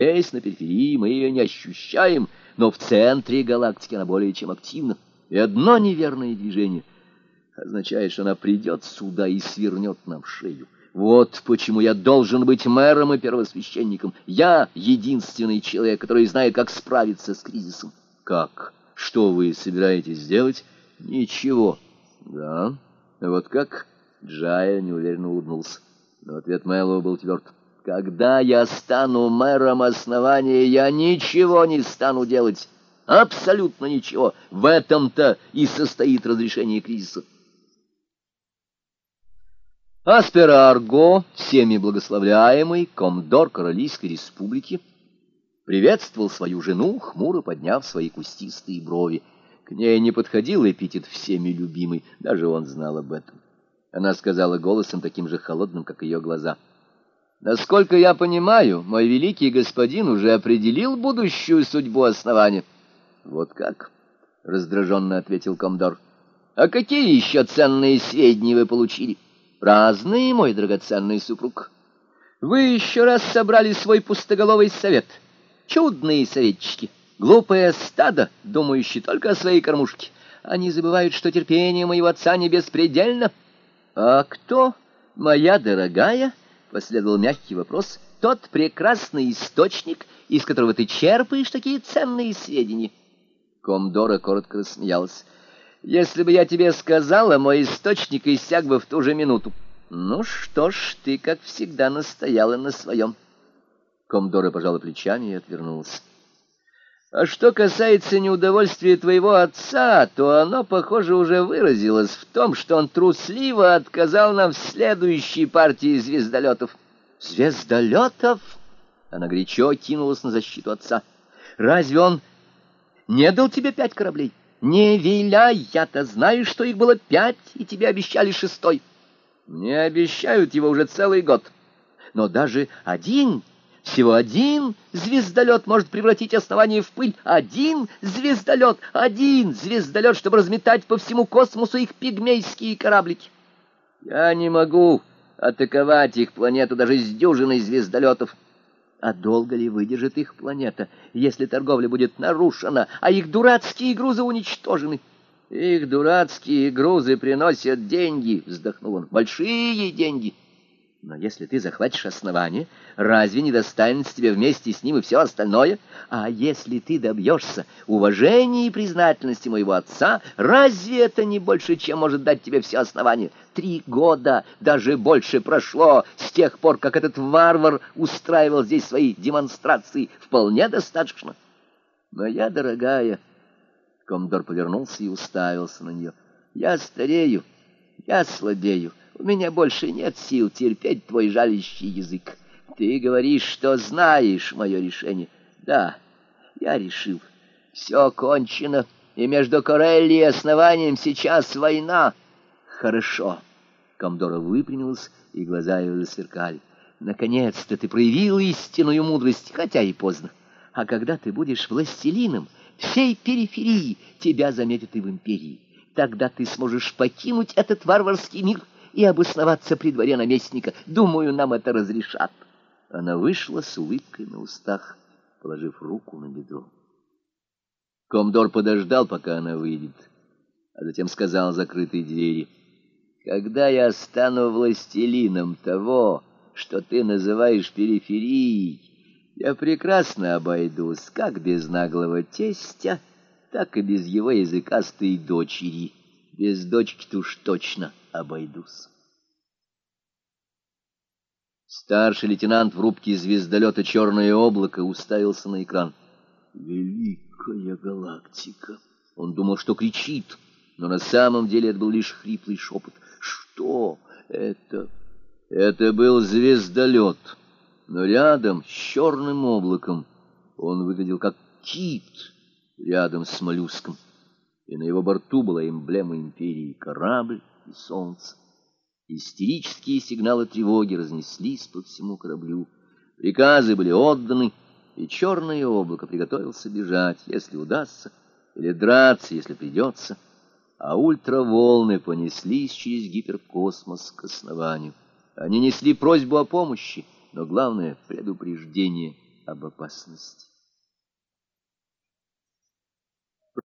Здесь, на периферии, мы ее не ощущаем, но в центре галактики она более чем активна. И одно неверное движение означает, что она придет сюда и свернет нам шею. Вот почему я должен быть мэром и первосвященником. Я единственный человек, который знает, как справиться с кризисом. Как? Что вы собираетесь сделать? Ничего. Да? Вот как? Джая неуверенно улыбнулся. Но ответ Мэллоу был тверд. Когда я стану мэром основания, я ничего не стану делать. Абсолютно ничего. В этом-то и состоит разрешение кризиса. Асперарго, всеми благословляемый комдор Королийской республики, приветствовал свою жену, хмуро подняв свои кустистые брови. К ней не подходил эпитет всеми любимый, даже он знал об этом. Она сказала голосом таким же холодным, как ее глаза — Насколько я понимаю, мой великий господин уже определил будущую судьбу основания. Вот как? раздраженно ответил комдор. А какие еще ценные сведения вы получили? Разные, мой драгоценный супруг. Вы еще раз собрали свой пустоголовый совет. Чудные советчики, глупое стадо, думающие только о своей кормушке. Они забывают, что терпение моего отца не беспредельно. А кто, моя дорогая, — Последовал мягкий вопрос. Тот прекрасный источник, из которого ты черпаешь такие ценные сведения. Комдора коротко рассмеялась. Если бы я тебе сказала, мой источник иссяк бы в ту же минуту. Ну что ж, ты, как всегда, настояла на своем. Комдора пожала плечами и отвернулась. А что касается неудовольствия твоего отца, то оно, похоже, уже выразилось в том, что он трусливо отказал нам в следующей партии звездолетов. Звездолетов? Она горячо кинулась на защиту отца. Разве он не дал тебе пять кораблей? Не виляй, я-то знаю, что их было пять, и тебе обещали шестой. Мне обещают его уже целый год. Но даже один всего один звездолет может превратить основание в пыль. Один звездолет, один звездолет, чтобы разметать по всему космосу их пигмейские кораблики. Я не могу атаковать их планету даже с дюжиной звездолетов. А долго ли выдержит их планета, если торговля будет нарушена, а их дурацкие грузы уничтожены? Их дурацкие грузы приносят деньги, вздохнул он, большие деньги. Но если ты захватишь основание, разве не достанется тебе вместе с ним и все остальное? А если ты добьешься уважения и признательности моего отца, разве это не больше, чем может дать тебе все основание? Три года, даже больше прошло с тех пор, как этот варвар устраивал здесь свои демонстрации. Вполне достаточно. Моя дорогая... Комдор повернулся и уставился на нее. Я старею, я слабею. У меня больше нет сил терпеть твой жалящий язык. Ты говоришь, что знаешь мое решение. Да, я решил. Все кончено, и между Корелли и основанием сейчас война. Хорошо. Комдора выпрямилась, и глаза ее засверкали. Наконец-то ты проявил истинную мудрость, хотя и поздно. А когда ты будешь властелином всей периферии, тебя заметят и в империи. Тогда ты сможешь покинуть этот варварский мир — и обосноваться при дворе наместника. Думаю, нам это разрешат. Она вышла с улыбкой на устах, положив руку на бедро. Комдор подождал, пока она выйдет, а затем сказал закрытой двери, «Когда я стану властелином того, что ты называешь периферией, я прекрасно обойдусь как без наглого тестя, так и без его языкастой дочери. Без дочки-то уж точно обойдусь. Старший лейтенант в рубке звездолета «Черное облако» уставился на экран. «Великая галактика!» Он думал, что кричит, но на самом деле это был лишь хриплый шепот. «Что это?» Это был звездолет, но рядом с черным облаком он выглядел как кит рядом с моллюском, и на его борту была эмблема империи — корабль и солнце. Истерические сигналы тревоги разнеслись по всему кораблю. Приказы были отданы, и черное облако приготовился бежать, если удастся, или драться, если придется, а ультраволны понеслись через гиперкосмос к основанию. Они несли просьбу о помощи, но главное — предупреждение об опасности.